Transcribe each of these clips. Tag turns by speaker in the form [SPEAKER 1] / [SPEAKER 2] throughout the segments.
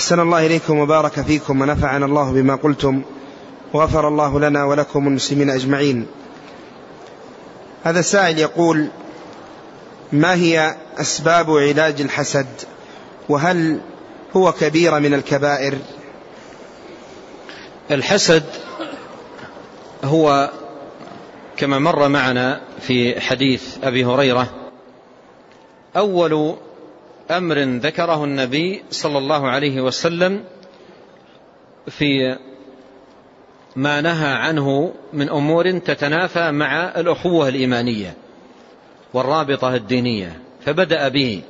[SPEAKER 1] أحسن الله إليكم وبارك فيكم ونفعنا الله بما قلتم وغفر الله لنا ولكم المسلمين أجمعين. هذا السائل يقول ما هي أسباب علاج الحسد؟ وهل هو كبيرة من الكبائر؟
[SPEAKER 2] الحسد هو كما مر معنا في حديث أبي هريرة أول أمر ذكره النبي صلى الله عليه وسلم في ما نهى عنه من أمور تتنافى مع الأخوة الإيمانية والرابطة الدينية فبدأ به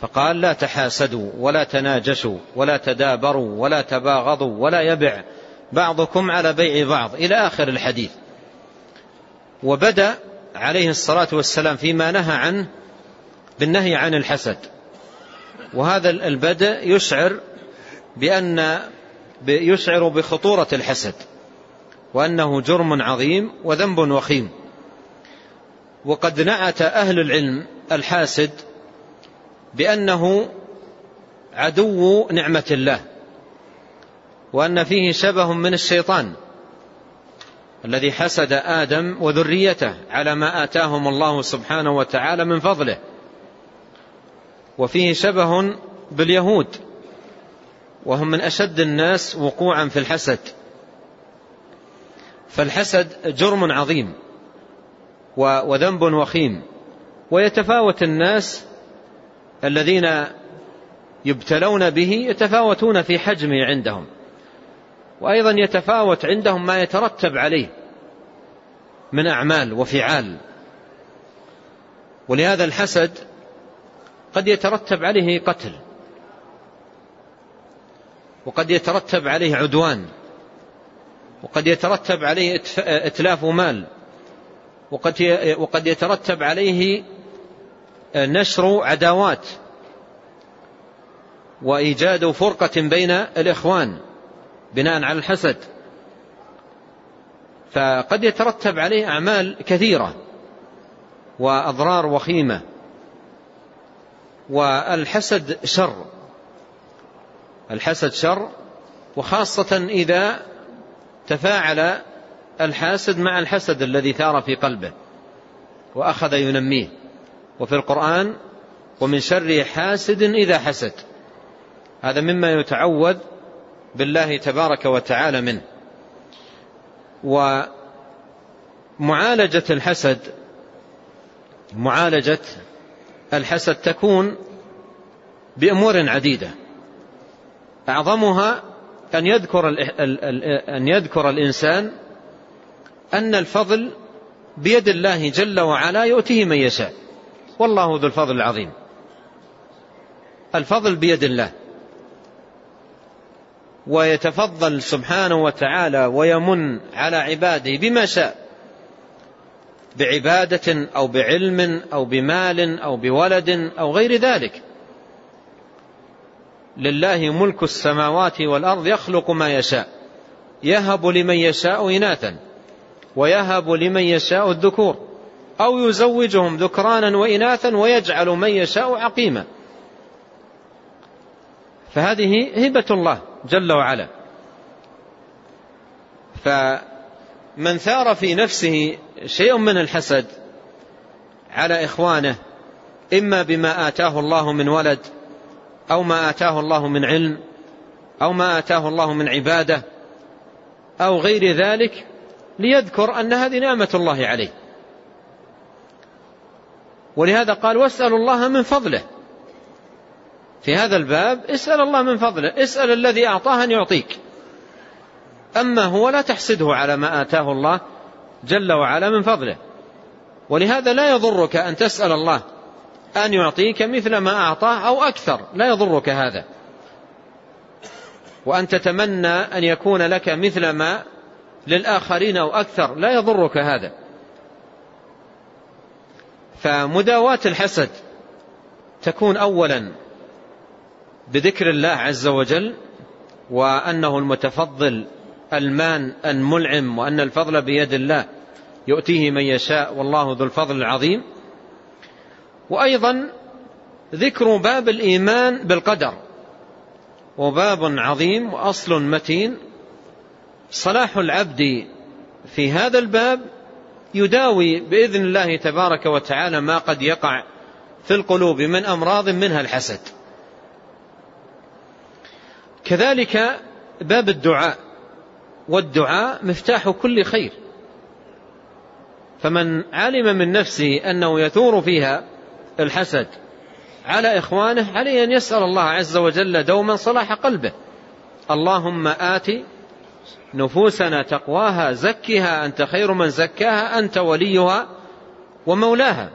[SPEAKER 2] فقال لا تحاسدوا ولا تناجشوا ولا تدابروا ولا تباغضوا ولا يبع بعضكم على بيع بعض. إلى آخر الحديث. وبدأ عليه الصلاة والسلام فيما نهى عنه بالنهي عن الحسد. وهذا البدء يشعر بأن يشعر بخطورة الحسد وأنه جرم عظيم وذنب وخيم. وقد نعت أهل العلم الحاسد بأنه عدو نعمة الله وأن فيه شبه من الشيطان الذي حسد آدم وذريته على ما آتاهم الله سبحانه وتعالى من فضله. وفيه شبه باليهود وهم من أشد الناس وقوعا في الحسد. فالحسد جرم عظيم وذنب وخيم. ويتفاوت الناس الذين يبتلون به يتفاوتون في حجمه عندهم. وأيضا يتفاوت عندهم ما يترتب عليه من أعمال وفعال. ولهذا الحسد قد يترتب عليه قتل. وقد يترتب عليه عدوان. وقد يترتب عليه إتلاف مال. وقد يترتب عليه نشر عداوات. وإيجاد فرقة بين الإخوان بناء على الحسد. فقد يترتب عليه أعمال كثيرة. وأضرار وخيمة. والحسد شر. الحسد شر وخاصة إذا تفاعل الحاسد مع الحسد الذي ثار في قلبه وأخذ ينميه. وفي القرآن ومن شر حاسد إذا حسد. هذا مما يتعوذ بالله تبارك وتعالى منه. ومعالجة الحسد معالجة الحسد تكون بأمور عديدة. أعظمها أن يذكر, أن يذكر الإنسان أن الفضل بيد الله جل وعلا يؤتيه من يشاء. والله ذو الفضل العظيم. الفضل بيد الله. ويتفضل سبحانه وتعالى ويمن على عباده بما شاء. بعبادة أو بعلم أو بمال أو بولد أو غير ذلك. لله ملك السماوات والأرض يخلق ما يشاء يهب لمن يشاء إناثا ويهب لمن يشاء الذكور أو يزوجهم ذكرانا وإناثا ويجعل من يشاء عقيما. فهذه هبة الله جل وعلا. فمن ثار في نفسه شيء من الحسد على إخوانه إما بما آتاه الله من ولد أو ما آتاه الله من علم أو ما آتاه الله من عبادة أو غير ذلك ليذكر أن هذه نعمة الله عليه. ولهذا قال واسألوا الله من فضله. في هذا الباب اسأل الله من فضله اسأل الذي أعطاه أن يعطيك. أما هو لا تحسده على ما آتاه الله جل وعلا من فضله. ولهذا لا يضرك أن تسأل الله أن يعطيك مثل ما أعطاه أو أكثر. لا يضرك هذا. وأن تتمنى أن يكون لك مثل ما للآخرين أو أكثر. لا يضرك هذا. فمداواة الحسد تكون أولا بذكر الله عز وجل وأنه المتفضل المان المنعم وأن الفضل بيد الله. يؤتيه من يشاء والله ذو الفضل العظيم. وأيضا ذكر باب الإيمان بالقدر. وباب عظيم وأصل متين. صلاح العبد في هذا الباب يداوي بإذن الله تبارك وتعالى ما قد يقع في القلوب من أمراض منها الحسد. كذلك باب الدعاء. والدعاء مفتاح كل خير. فمن علم من نفسه أنه يثور فيها الحسد على إخوانه عليه أن يسأل الله عز وجل دوما صلاح قلبه. اللهم آت نفوسنا تقواها زكها أنت خير من زكاها أنت وليها ومولاها.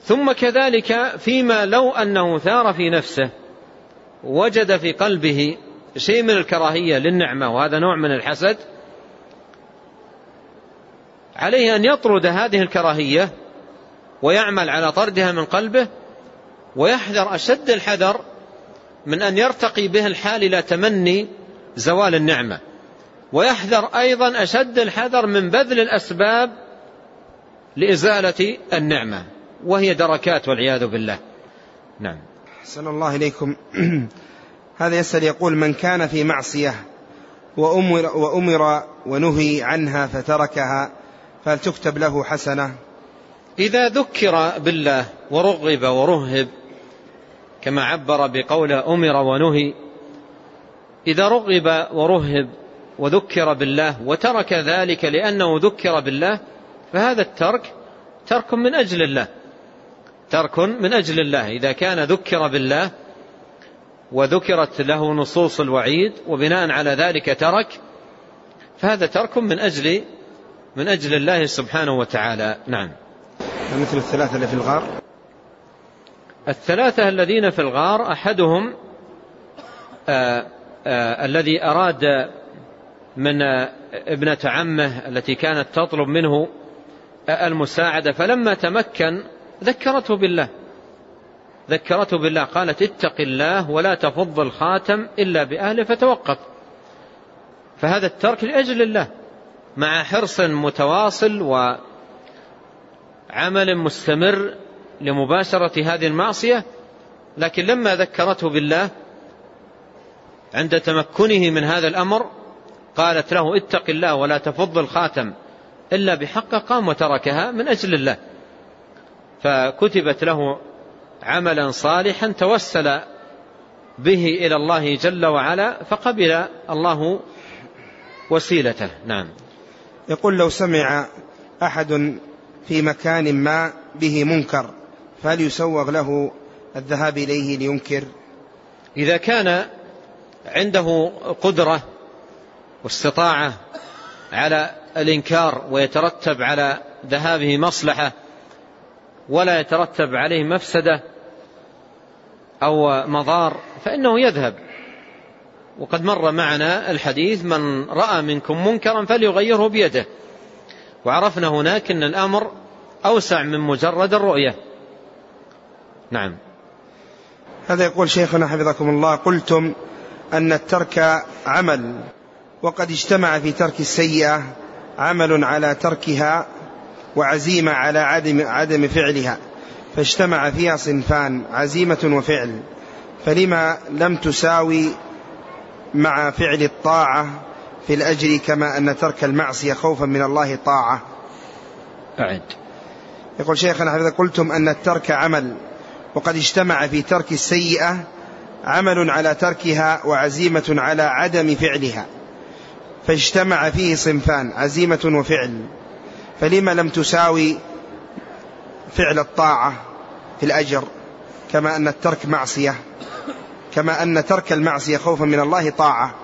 [SPEAKER 2] ثم كذلك فيما لو أنه ثار في نفسه وجد في قلبه شيء من الكراهية للنعمة وهذا نوع من الحسد. عليه أن يطرد هذه الكراهية ويعمل على طردها من قلبه ويحذر أشد الحذر من أن يرتقي به الحال إلى تمني زوال النعمة. ويحذر أيضا أشد الحذر من بذل الأسباب لإزالة النعمة وهي دركات والعياذ بالله. نعم.
[SPEAKER 1] صلى الله إليكم. هذا يسأل يقول من كان في معصية وأمر, وأمر ونهي عنها فتركها فهل تكتب له حسنة؟
[SPEAKER 2] إذا ذكر بالله ورغب ورهب كما عبر بقوله أمر ونهي إذا رغب ورهب وذكر بالله وترك ذلك لأنه ذكر بالله فهذا الترك ترك من أجل الله. ترك من أجل الله. إذا كان ذكر بالله وذكرت له نصوص الوعيد وبناء على ذلك ترك فهذا ترك من أجل من أجل الله سبحانه وتعالى. نعم.
[SPEAKER 1] مثل الثلاثة اللي في الغار؟
[SPEAKER 2] الثلاثة الذين في الغار أحدهم آآ آه، آآ آه، الذي أراد من ابنة عمه التي كانت تطلب منه المساعدة فلما تمكن ذكرته بالله. ذكرته بالله قالت اتق الله ولا تفض الخاتم إلا بأهله فتوقف. فهذا الترك لأجل الله مع حرص متواصل وعمل مستمر لمباشرة هذه المعصية. لكن لما ذكرته بالله عند تمكنه من هذا الأمر قالت له اتق الله ولا تفض الخاتم إلا بحق قام وتركها من أجل الله. فكتبت له عملا صالحا توسل به إلى الله جل وعلا فقبل الله وسيلته. نعم.
[SPEAKER 1] يقول لو سمع أحد في مكان ما به منكر فهل يسوغ له الذهاب إليه لينكر.
[SPEAKER 2] إذا كان عنده قدرة واستطاعة على الإنكار ويترتب على ذهابه مصلحة ولا يترتب عليه مفسدة أو مضار فإنه يذهب. وقد مر معنا الحديث من رأى منكم منكرا فليغيره بيده. وعرفنا هناك أن الأمر أوسع من مجرد الرؤية. نعم.
[SPEAKER 1] هذا يقول شيخنا حفظكم الله قلتم أن الترك عمل وقد اجتمع في ترك السيئة عمل على تركها وعزيمة على عدم, عدم فعلها. فاجتمع فيها صنفان عزيمة وفعل. فلما لم تساوي مع فعل الطاعة في الأجر كما أن ترك المعصية خوفا من الله طاعة.
[SPEAKER 2] أعد.
[SPEAKER 1] يقول شيخنا حفظة قلتم أن الترك عمل وقد اجتمع في ترك السيئة عمل على تركها وعزيمة على عدم فعلها. فاجتمع فيه صنفان عزيمة وفعل. فلما لم تساوي فعل الطاعة في الأجر كما أن الترك معصية كما أن ترك المعصية خوفا من الله طاعة.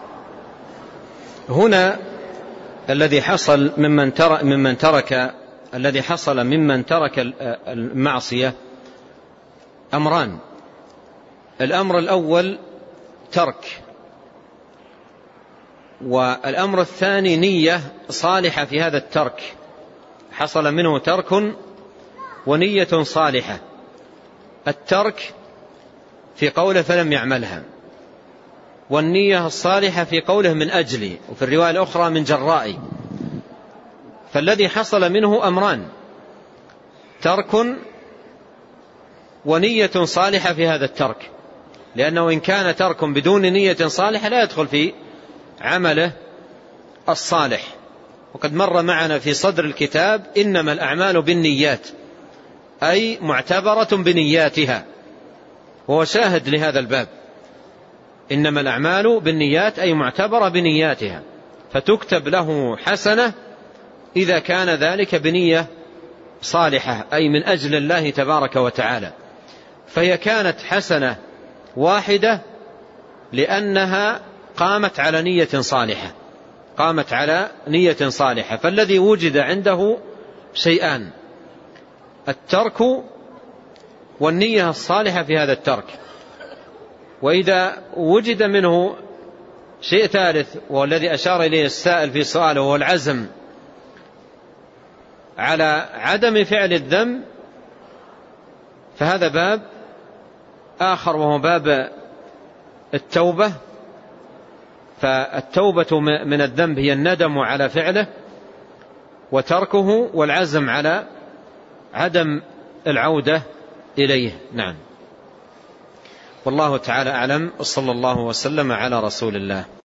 [SPEAKER 2] هنا الذي حصل ممن ترك, ممن ترك الذي حصل ممن ترك المعصية أمران. الأمر الأول ترك والأمر الثاني نية صالحة في هذا الترك. حصل منه ترك ونية صالحة. الترك في قوله فلم يعملها. والنية الصالحة في قوله من أجلي وفي الرواية الأخرى من جرائي. فالذي حصل منه أمران. ترك ونية صالحة في هذا الترك. لأنه إن كان ترك بدون نية صالحة لا يدخل في عمله الصالح. وقد مر معنا في صدر الكتاب إنما الأعمال بالنيات أي معتبرة بنياتها. وهو شاهد لهذا الباب. إنما الأعمال بالنيات أي معتبرة بنياتها. فتكتب له حسنة إذا كان ذلك بنية صالحة أي من أجل الله تبارك وتعالى. فهي كانت حسنة واحدة لأنها قامت على نية صالحة. قامت على نية صالحة. فالذي وجد عنده شيئان. الترك والنية الصالحة في هذا الترك. وإذا وجد منه شيء ثالث والذي أشار إليه السائل في سؤاله وهو العزم على عدم فعل الذنب فهذا باب آخر وهو باب التوبة. فالتوبة من الذنب هي الندم على فعله وتركه والعزم على عدم العودة إليه. نعم. والله تعالى أعلم. وصلى الله وسلم على رسول الله.